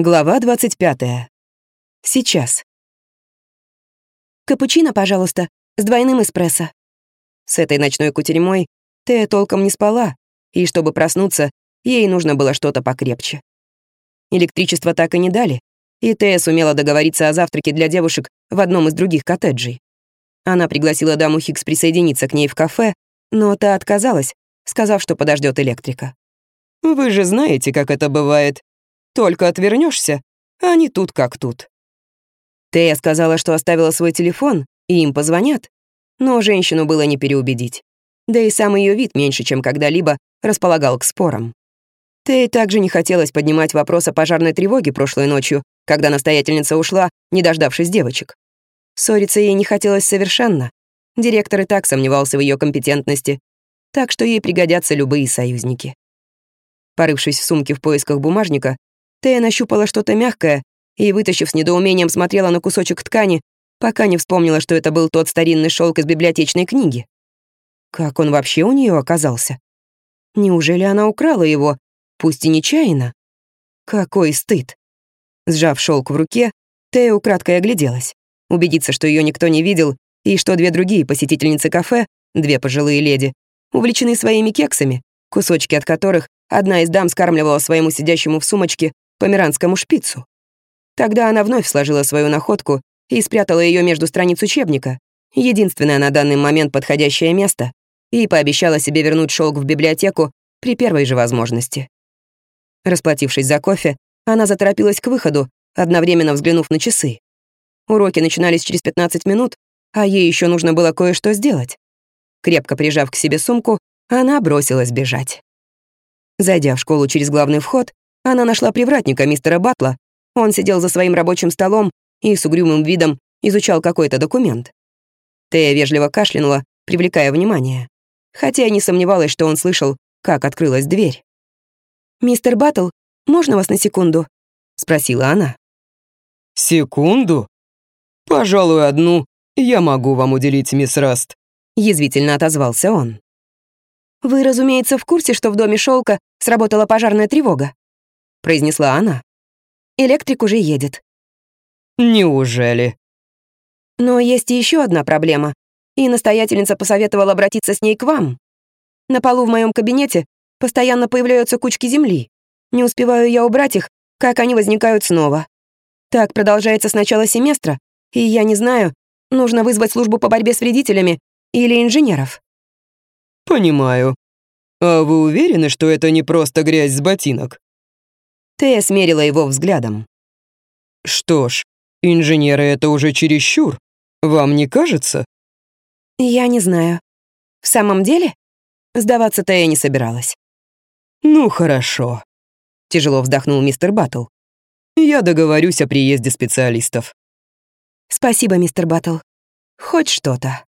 Глава 25. Сейчас. «Капучино, пожалуйста, с двойным эспрессо». С этой ночной кутерьмой Тея толком не спала, и чтобы проснуться, ей нужно было что-то покрепче. Электричество так и не дали, и Тея сумела договориться о завтраке для девушек в одном из других коттеджей. Она пригласила даму Хикс присоединиться к ней в кафе, но та отказалась, сказав, что подождет электрика. «Вы же знаете, как это бывает. Только отвернешься, а не тут как тут». Тея сказала, что оставила свой телефон, и им позвонят, но женщину было не переубедить. Да и сам ее вид меньше, чем когда-либо, располагал к спорам. Тее также не хотелось поднимать вопрос о пожарной тревоге прошлой ночью, когда настоятельница ушла, не дождавшись девочек. Ссориться ей не хотелось совершенно. Директор и так сомневался в ее компетентности, так что ей пригодятся любые союзники. Порывшись в сумке в поисках бумажника, Тея нащупала что-то мягкое и, вытащив с недоумением, смотрела на кусочек ткани, пока не вспомнила, что это был тот старинный шелк из библиотечной книги. Как он вообще у нее оказался? Неужели она украла его, пусть и нечаянно? Какой стыд! Сжав шелк в руке, Тея украдкой огляделась. Убедиться, что ее никто не видел, и что две другие посетительницы кафе, две пожилые леди, увлечены своими кексами, кусочки от которых одна из дам скармливала своему сидящему в сумочке померанскому шпицу. Тогда она вновь сложила свою находку и спрятала ее между страниц учебника, единственное на данный момент подходящее место, и пообещала себе вернуть шелк в библиотеку при первой же возможности. Расплатившись за кофе, она заторопилась к выходу, одновременно взглянув на часы. Уроки начинались через 15 минут, а ей еще нужно было кое-что сделать. Крепко прижав к себе сумку, она бросилась бежать. Зайдя в школу через главный вход, она нашла привратника мистера Батла. Он сидел за своим рабочим столом и с угрюмым видом изучал какой-то документ. Тея вежливо кашлянула, привлекая внимание, хотя и не сомневалась, что он слышал, как открылась дверь. «Мистер Баттл, можно вас на секунду?» — спросила она. «Секунду? Пожалуй, одну я могу вам уделить, мисс Раст», — язвительно отозвался он. «Вы, разумеется, в курсе, что в доме шелка сработала пожарная тревога?» — произнесла она. «Электрик уже едет». «Неужели?» «Но есть еще одна проблема, и настоятельница посоветовала обратиться с ней к вам. На полу в моем кабинете постоянно появляются кучки земли. Не успеваю я убрать их, как они возникают снова. Так продолжается с начала семестра, и я не знаю, нужно вызвать службу по борьбе с вредителями или инженеров. «Понимаю. А вы уверены, что это не просто грязь с ботинок?» Тея смерила его взглядом. «Что ж, инженеры — это уже чересчур. Вам не кажется?» «Я не знаю. В самом деле?» Сдаваться Тея не собиралась. «Ну, хорошо», — тяжело вздохнул мистер Баттл. «Я договорюсь о приезде специалистов». «Спасибо, мистер Баттл. Хоть что-то».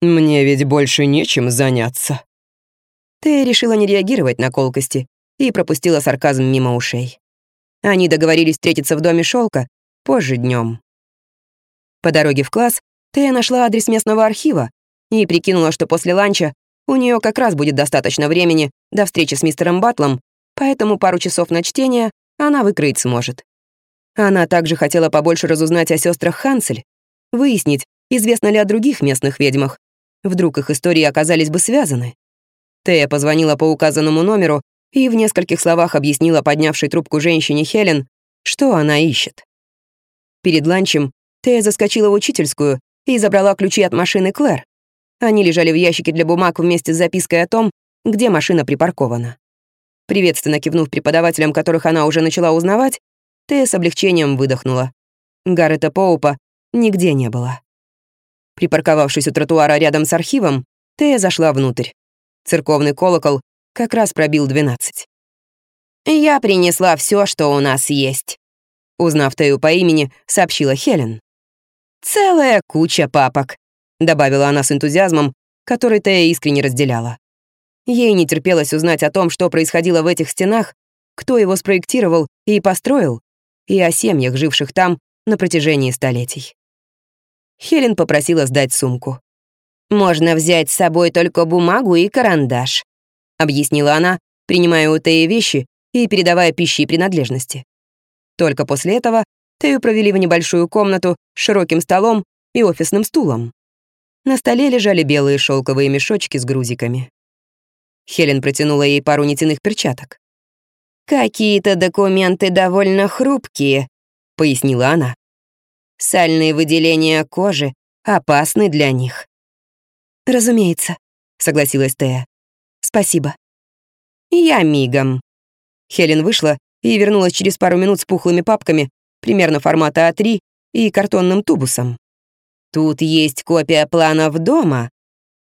Мне ведь больше нечем заняться. Ты решила не реагировать на колкости и пропустила сарказм мимо ушей. Они договорились встретиться в доме шелка позже днем. По дороге в класс Тея нашла адрес местного архива и прикинула, что после ланча у нее как раз будет достаточно времени до встречи с мистером Батлом, поэтому пару часов на чтение она выкроить сможет. Она также хотела побольше разузнать о сестрах Хансель, выяснить, известно ли о других местных ведьмах, Вдруг их истории оказались бы связаны. Тея позвонила по указанному номеру и в нескольких словах объяснила поднявшей трубку женщине Хелен, что она ищет. Перед ланчем Тея заскочила в учительскую и забрала ключи от машины Клэр. Они лежали в ящике для бумаг вместе с запиской о том, где машина припаркована. Приветственно кивнув преподавателям, которых она уже начала узнавать, Тея с облегчением выдохнула. Гаррета Поупа нигде не было. Припарковавшись у тротуара рядом с архивом, Тея зашла внутрь. Церковный колокол как раз пробил двенадцать. «Я принесла все, что у нас есть», — узнав Тею по имени, сообщила Хелен. «Целая куча папок», — добавила она с энтузиазмом, который Тея искренне разделяла. Ей не терпелось узнать о том, что происходило в этих стенах, кто его спроектировал и построил, и о семьях, живших там на протяжении столетий. Хелен попросила сдать сумку. «Можно взять с собой только бумагу и карандаш», — объяснила она, принимая у Теи вещи и передавая пищи и принадлежности. Только после этого Тею провели в небольшую комнату с широким столом и офисным стулом. На столе лежали белые шелковые мешочки с грузиками. Хелен протянула ей пару нитяных перчаток. «Какие-то документы довольно хрупкие», — пояснила она. «Сальные выделения кожи опасны для них». «Разумеется», — согласилась Тея. «Спасибо». «Я мигом». Хелен вышла и вернулась через пару минут с пухлыми папками, примерно формата А3 и картонным тубусом. «Тут есть копия планов дома»,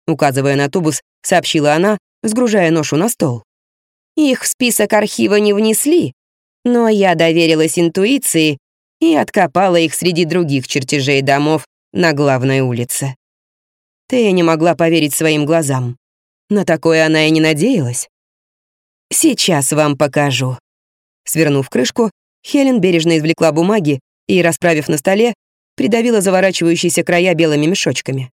указывая на тубус, сообщила она, сгружая ношу на стол. «Их в список архива не внесли, но я доверилась интуиции и откопала их среди других чертежей домов на главной улице». Тея не могла поверить своим глазам. На такое она и не надеялась. «Сейчас вам покажу». Свернув крышку, Хелен бережно извлекла бумаги и, расправив на столе, придавила заворачивающиеся края белыми мешочками.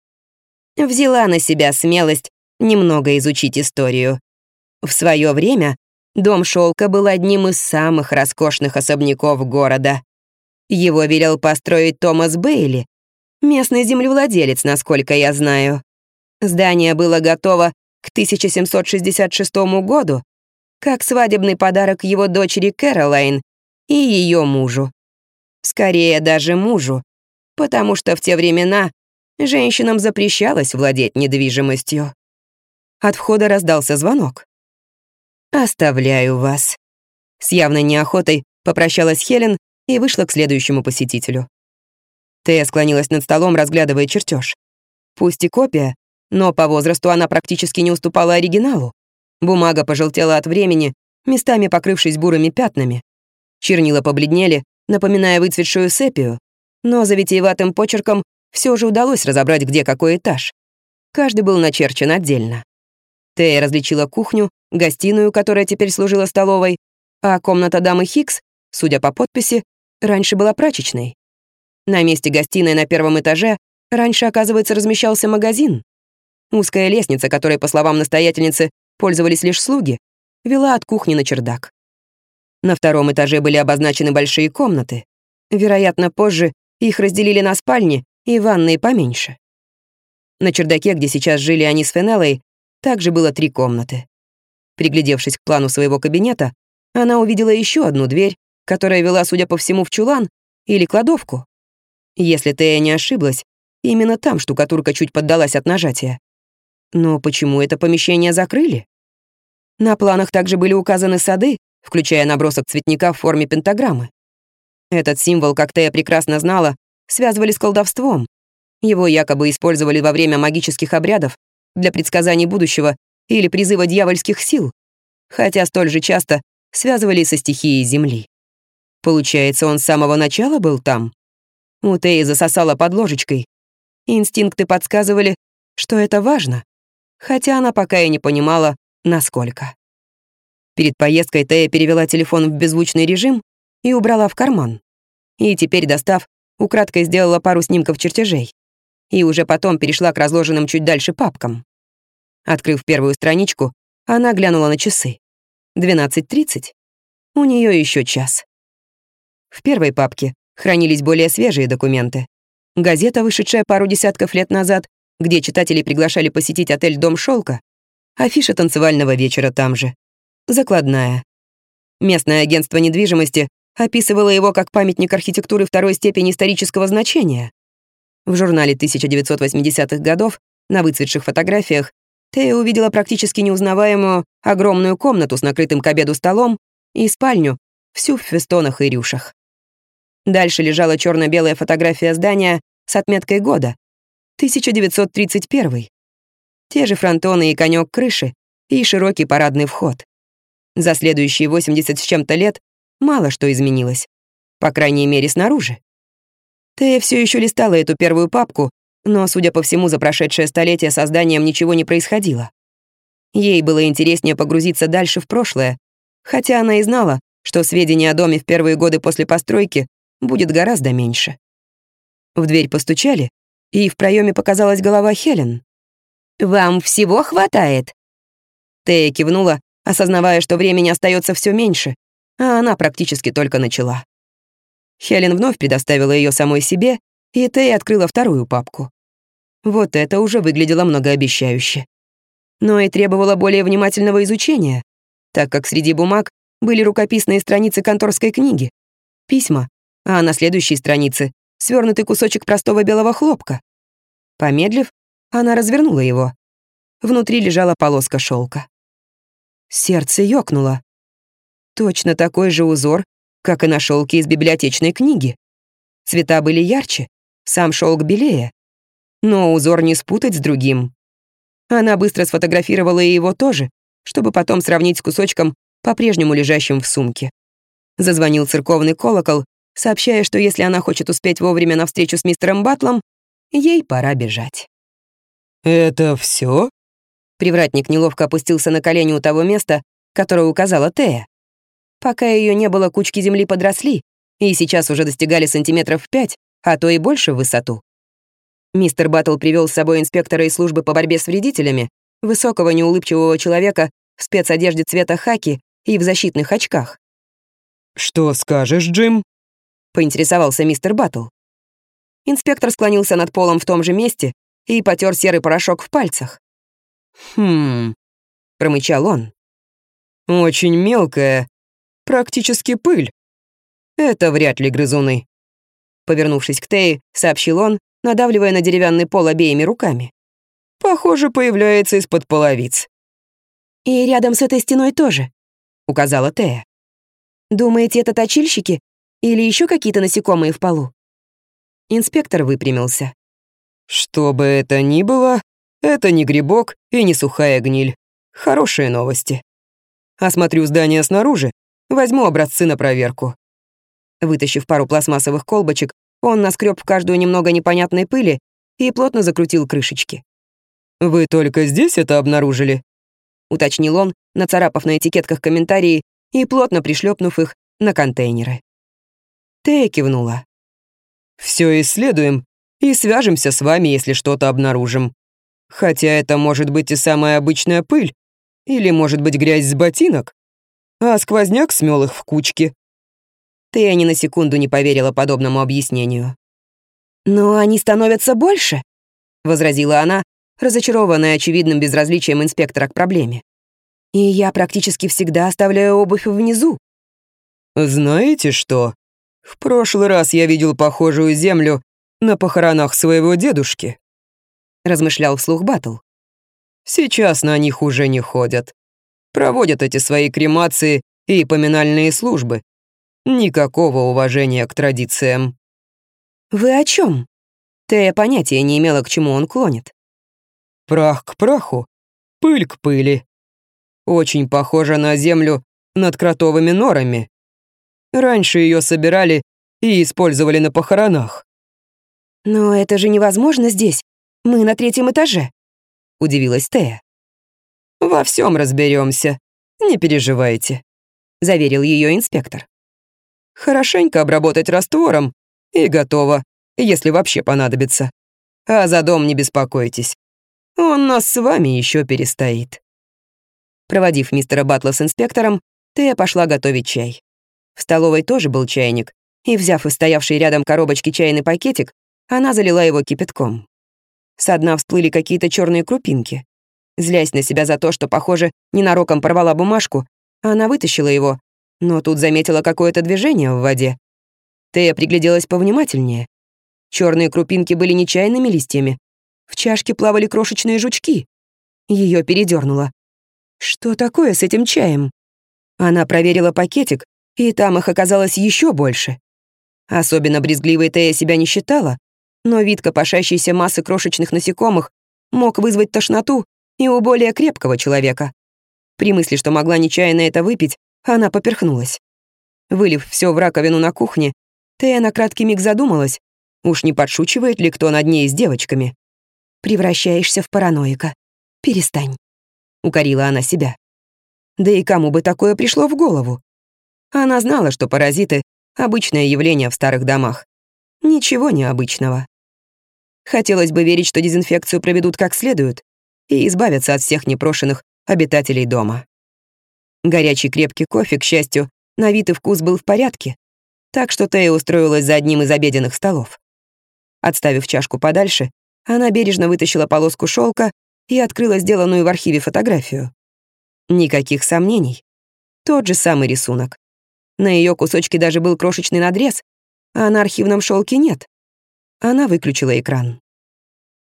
Взяла на себя смелость немного изучить историю. В свое время дом Шелка был одним из самых роскошных особняков города. Его велел построить Томас Бейли, местный землевладелец, насколько я знаю. Здание было готово к 1766 году, как свадебный подарок его дочери Кэролайн и ее мужу. Скорее даже мужу, потому что в те времена женщинам запрещалось владеть недвижимостью. От входа раздался звонок. «Оставляю вас». С явной неохотой попрощалась Хелен и вышла к следующему посетителю. Тея склонилась над столом, разглядывая чертеж. Пусть и копия, но по возрасту она практически не уступала оригиналу. Бумага пожелтела от времени, местами покрывшись бурыми пятнами. Чернила побледнели, напоминая выцветшую сепию, но за витиеватым почерком все же удалось разобрать, где какой этаж. Каждый был начерчен отдельно. Тея различила кухню, гостиную, которая теперь служила столовой, а комната дамы Хикс, судя по подписи, раньше была прачечной. На месте гостиной на первом этаже раньше, оказывается, размещался магазин. Узкая лестница, которой, по словам настоятельницы, пользовались лишь слуги, вела от кухни на чердак. На втором этаже были обозначены большие комнаты. Вероятно, позже их разделили на спальни и ванные поменьше. На чердаке, где сейчас жили они с Фенеллой, также было три комнаты. Приглядевшись к плану своего кабинета, она увидела еще одну дверь, которая вела, судя по всему, в чулан или кладовку. Если Тея не ошиблась, именно там штукатурка чуть поддалась от нажатия. Но почему это помещение закрыли? На планах также были указаны сады, включая набросок цветника в форме пентаграммы. Этот символ, как Тея прекрасно знала, связывали с колдовством. Его якобы использовали во время магических обрядов для предсказаний будущего или призыва дьявольских сил, хотя столь же часто связывали со стихией Земли. Получается, он с самого начала был там? У Теи засосала под ложечкой. Инстинкты подсказывали, что это важно, хотя она пока и не понимала, насколько. Перед поездкой Тея перевела телефон в беззвучный режим и убрала в карман. И теперь, достав, украдкой сделала пару снимков чертежей. И уже потом перешла к разложенным чуть дальше папкам. Открыв первую страничку, она глянула на часы. 12.30. У нее еще час. В первой папке хранились более свежие документы. Газета, вышедшая пару десятков лет назад, где читатели приглашали посетить отель «Дом шелка», афиша танцевального вечера там же. Закладная. Местное агентство недвижимости описывало его как памятник архитектуры второй степени исторического значения. В журнале 1980-х годов на выцветших фотографиях Тея увидела практически неузнаваемую огромную комнату с накрытым к обеду столом и спальню, всю в фестонах и рюшах. Дальше лежала черно белая фотография здания с отметкой года — 1931. Те же фронтоны и конек крыши, и широкий парадный вход. За следующие 80 с чем-то лет мало что изменилось. По крайней мере, снаружи. Тея все еще листала эту первую папку, но, судя по всему, за прошедшее столетие созданием ничего не происходило. Ей было интереснее погрузиться дальше в прошлое, хотя она и знала, что сведений о доме в первые годы после постройки будет гораздо меньше. В дверь постучали, и в проеме показалась голова Хелен. «Вам всего хватает?» Тея кивнула, осознавая, что времени остается все меньше, а она практически только начала. Хелен вновь предоставила ее самой себе, и Тей открыла вторую папку. Вот это уже выглядело многообещающе. Но и требовало более внимательного изучения, так как среди бумаг были рукописные страницы конторской книги, письма, а на следующей странице свернутый кусочек простого белого хлопка. Помедлив, она развернула его. Внутри лежала полоска шелка. Сердце ёкнуло. Точно такой же узор, как и на шелке из библиотечной книги. Цвета были ярче, сам шелк белее. Но узор не спутать с другим. Она быстро сфотографировала его тоже, чтобы потом сравнить с кусочком, по-прежнему лежащим в сумке. Зазвонил церковный колокол, сообщая, что если она хочет успеть вовремя на встречу с мистером Батлом, ей пора бежать. «Это все? Привратник неловко опустился на колени у того места, которое указала Тея. Пока ее не было, кучки земли подросли, и сейчас уже достигали сантиметров пять, а то и больше в высоту. Мистер Баттл привел с собой инспектора из службы по борьбе с вредителями, высокого неулыбчивого человека в спецодежде цвета хаки и в защитных очках. «Что скажешь, Джим?» — поинтересовался мистер Баттл. Инспектор склонился над полом в том же месте и потер серый порошок в пальцах. «Хм...» — промычал он. «Очень мелкая, Практически пыль. Это вряд ли грызуны. Повернувшись к Тее, сообщил он, надавливая на деревянный пол обеими руками. Похоже, появляется из-под половиц. «И рядом с этой стеной тоже», — указала Тея. «Думаете, это точильщики или еще какие-то насекомые в полу?» Инспектор выпрямился. «Что бы это ни было, это не грибок и не сухая гниль. Хорошие новости. Осмотрю здание снаружи Возьму образцы на проверку». Вытащив пару пластмассовых колбочек, он наскреб в каждую немного непонятной пыли и плотно закрутил крышечки. «Вы только здесь это обнаружили?» — уточнил он, нацарапав на этикетках комментарии и плотно пришлепнув их на контейнеры. Тея кивнула. «Все исследуем и свяжемся с вами, если что-то обнаружим. Хотя это может быть и самая обычная пыль, или может быть грязь с ботинок а сквозняк смел их в кучки. Ты ни на секунду не поверила подобному объяснению. «Но они становятся больше», — возразила она, разочарованная очевидным безразличием инспектора к проблеме. «И я практически всегда оставляю обувь внизу». «Знаете что? В прошлый раз я видел похожую землю на похоронах своего дедушки», — размышлял вслух Батл. «Сейчас на них уже не ходят проводят эти свои кремации и поминальные службы. Никакого уважения к традициям. «Вы о чем? Тея понятия не имела, к чему он клонит. Прах к праху, пыль к пыли. Очень похожа на землю над кротовыми норами. Раньше ее собирали и использовали на похоронах. «Но это же невозможно здесь. Мы на третьем этаже», — удивилась Тея. «Во всем разберемся, не переживайте», — заверил ее инспектор. «Хорошенько обработать раствором, и готово, если вообще понадобится. А за дом не беспокойтесь. Он нас с вами еще перестоит». Проводив мистера Батла с инспектором, Тея пошла готовить чай. В столовой тоже был чайник, и, взяв из стоявшей рядом коробочки чайный пакетик, она залила его кипятком. Со дна всплыли какие-то черные крупинки. Злясь на себя за то, что, похоже, ненароком порвала бумажку, она вытащила его, но тут заметила какое-то движение в воде. Тея пригляделась повнимательнее. Черные крупинки были не чайными листьями. В чашке плавали крошечные жучки. Ее передернуло. Что такое с этим чаем? Она проверила пакетик, и там их оказалось еще больше. Особенно брезгливой Тея себя не считала, но вид копошащейся массы крошечных насекомых мог вызвать тошноту и у более крепкого человека. При мысли, что могла нечаянно это выпить, она поперхнулась. Вылив все в раковину на кухне, Тея на краткий миг задумалась, уж не подшучивает ли кто над ней с девочками. «Превращаешься в параноика. Перестань», — укорила она себя. Да и кому бы такое пришло в голову? Она знала, что паразиты — обычное явление в старых домах. Ничего необычного. Хотелось бы верить, что дезинфекцию проведут как следует, и избавятся от всех непрошенных обитателей дома. Горячий крепкий кофе, к счастью, на вид и вкус был в порядке. Так что Тея устроилась за одним из обеденных столов. Отставив чашку подальше, она бережно вытащила полоску шелка и открыла сделанную в архиве фотографию. Никаких сомнений. Тот же самый рисунок. На ее кусочке даже был крошечный надрез, а на архивном шелке нет. Она выключила экран.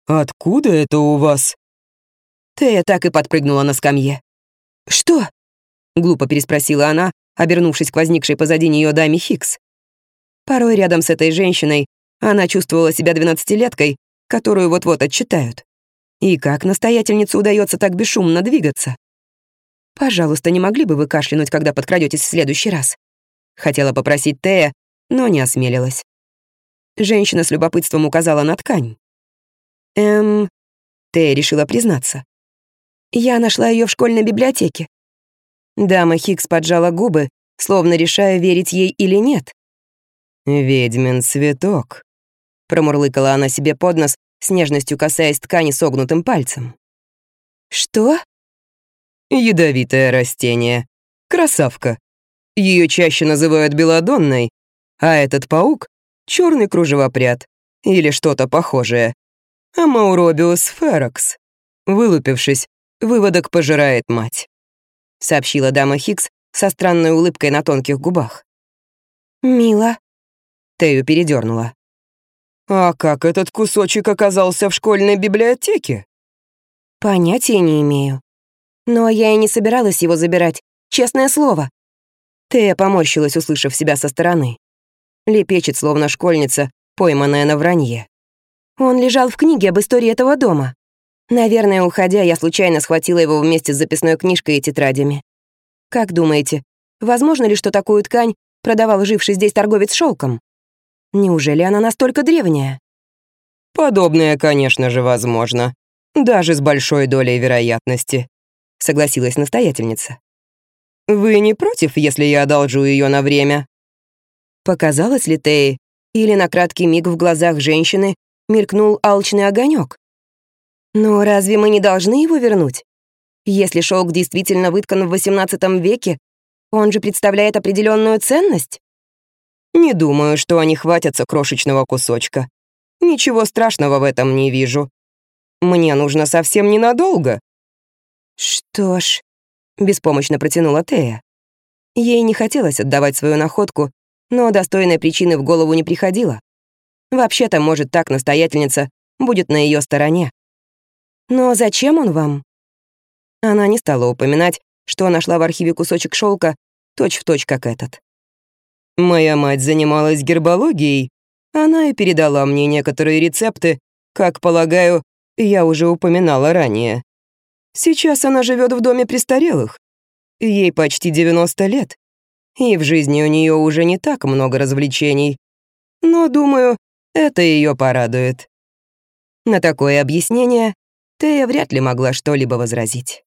«Откуда это у вас?» Тея так и подпрыгнула на скамье. «Что?» — глупо переспросила она, обернувшись к возникшей позади нее даме Хикс. Порой рядом с этой женщиной она чувствовала себя двенадцатилеткой, которую вот-вот отчитают. И как настоятельнице удается так бесшумно двигаться? «Пожалуйста, не могли бы вы кашлянуть, когда подкрадетесь в следующий раз?» Хотела попросить Тея, но не осмелилась. Женщина с любопытством указала на ткань. «Эм...» Тея решила признаться. «Я нашла ее в школьной библиотеке». Дама Хикс поджала губы, словно решая, верить ей или нет. «Ведьмин цветок», — промурлыкала она себе под нос, с нежностью касаясь ткани согнутым пальцем. «Что?» «Ядовитое растение. Красавка. Ее чаще называют белодонной, а этот паук — черный кружевопряд или что-то похожее. Амауробиус ферокс. Вылупившись, выводок пожирает мать», — сообщила дама Хикс со странной улыбкой на тонких губах. «Мило». Тею передернула. «А как этот кусочек оказался в школьной библиотеке?» «Понятия не имею. Но я и не собиралась его забирать, честное слово». Тея поморщилась, услышав себя со стороны. Лепечет, словно школьница, пойманная на вранье. Он лежал в книге об истории этого дома. Наверное, уходя, я случайно схватила его вместе с записной книжкой и тетрадями. Как думаете, возможно ли, что такую ткань продавал живший здесь торговец шелком? Неужели она настолько древняя? Подобное, конечно же, возможно. Даже с большой долей вероятности, согласилась настоятельница. Вы не против, если я одолжу ее на время? Показалось ли Теи, или на краткий миг в глазах женщины мелькнул алчный огонек? Но разве мы не должны его вернуть? Если шелк действительно выткан в XVIII веке, он же представляет определенную ценность. Не думаю, что они хватятся крошечного кусочка. Ничего страшного в этом не вижу. Мне нужно совсем ненадолго». «Что ж», — беспомощно протянула Тея. Ей не хотелось отдавать свою находку, но достойной причины в голову не приходило. Вообще-то, может, так настоятельница будет на ее стороне. «Но зачем он вам?» Она не стала упоминать, что нашла в архиве кусочек шелка точь-в-точь, точь, как этот. Моя мать занималась гербологией. Она и передала мне некоторые рецепты, как, полагаю, я уже упоминала ранее. Сейчас она живет в доме престарелых. Ей почти 90 лет, и в жизни у нее уже не так много развлечений. Но, думаю, это ее порадует. На такое объяснение Тея вряд ли могла что-либо возразить.